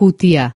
Hutia.